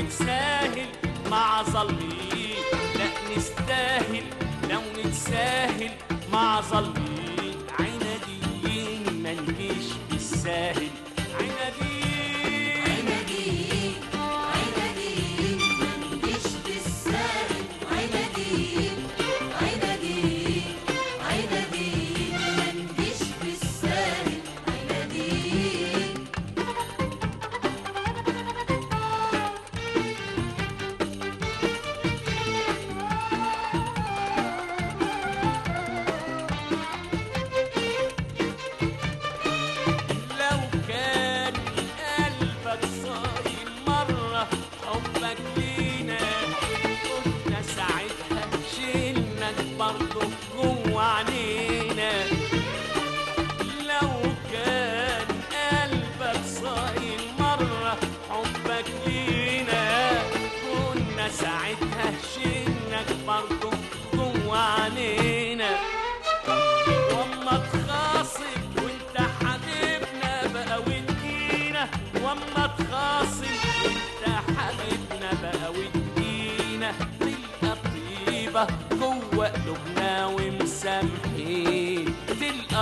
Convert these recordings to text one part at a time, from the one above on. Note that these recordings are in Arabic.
Except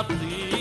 Please.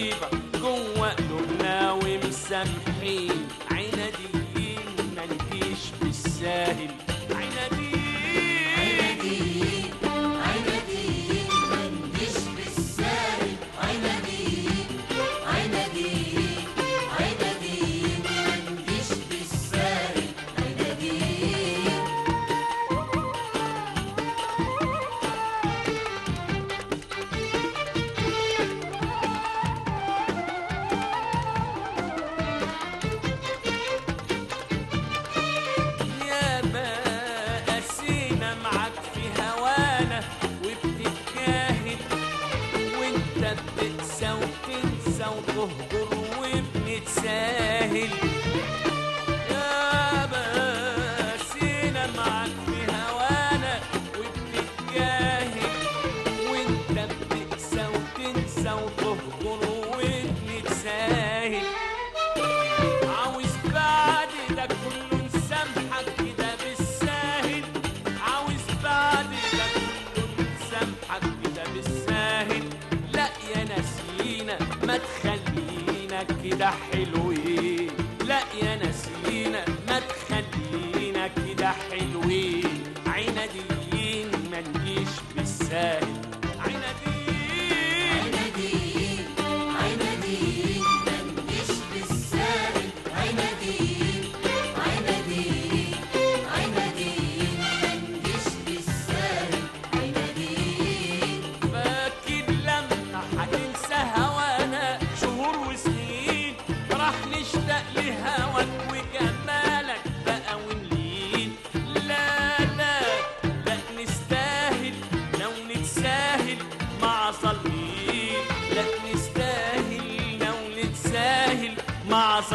نهجر وبنتساهل يا بسينا معاك في هوانا وبنتجاهل وانت منك كده حلوين. لا يا ناس لينا ما تخافش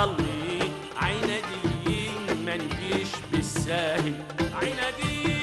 اصلي عينا دي ما نجيش بالساهل عيني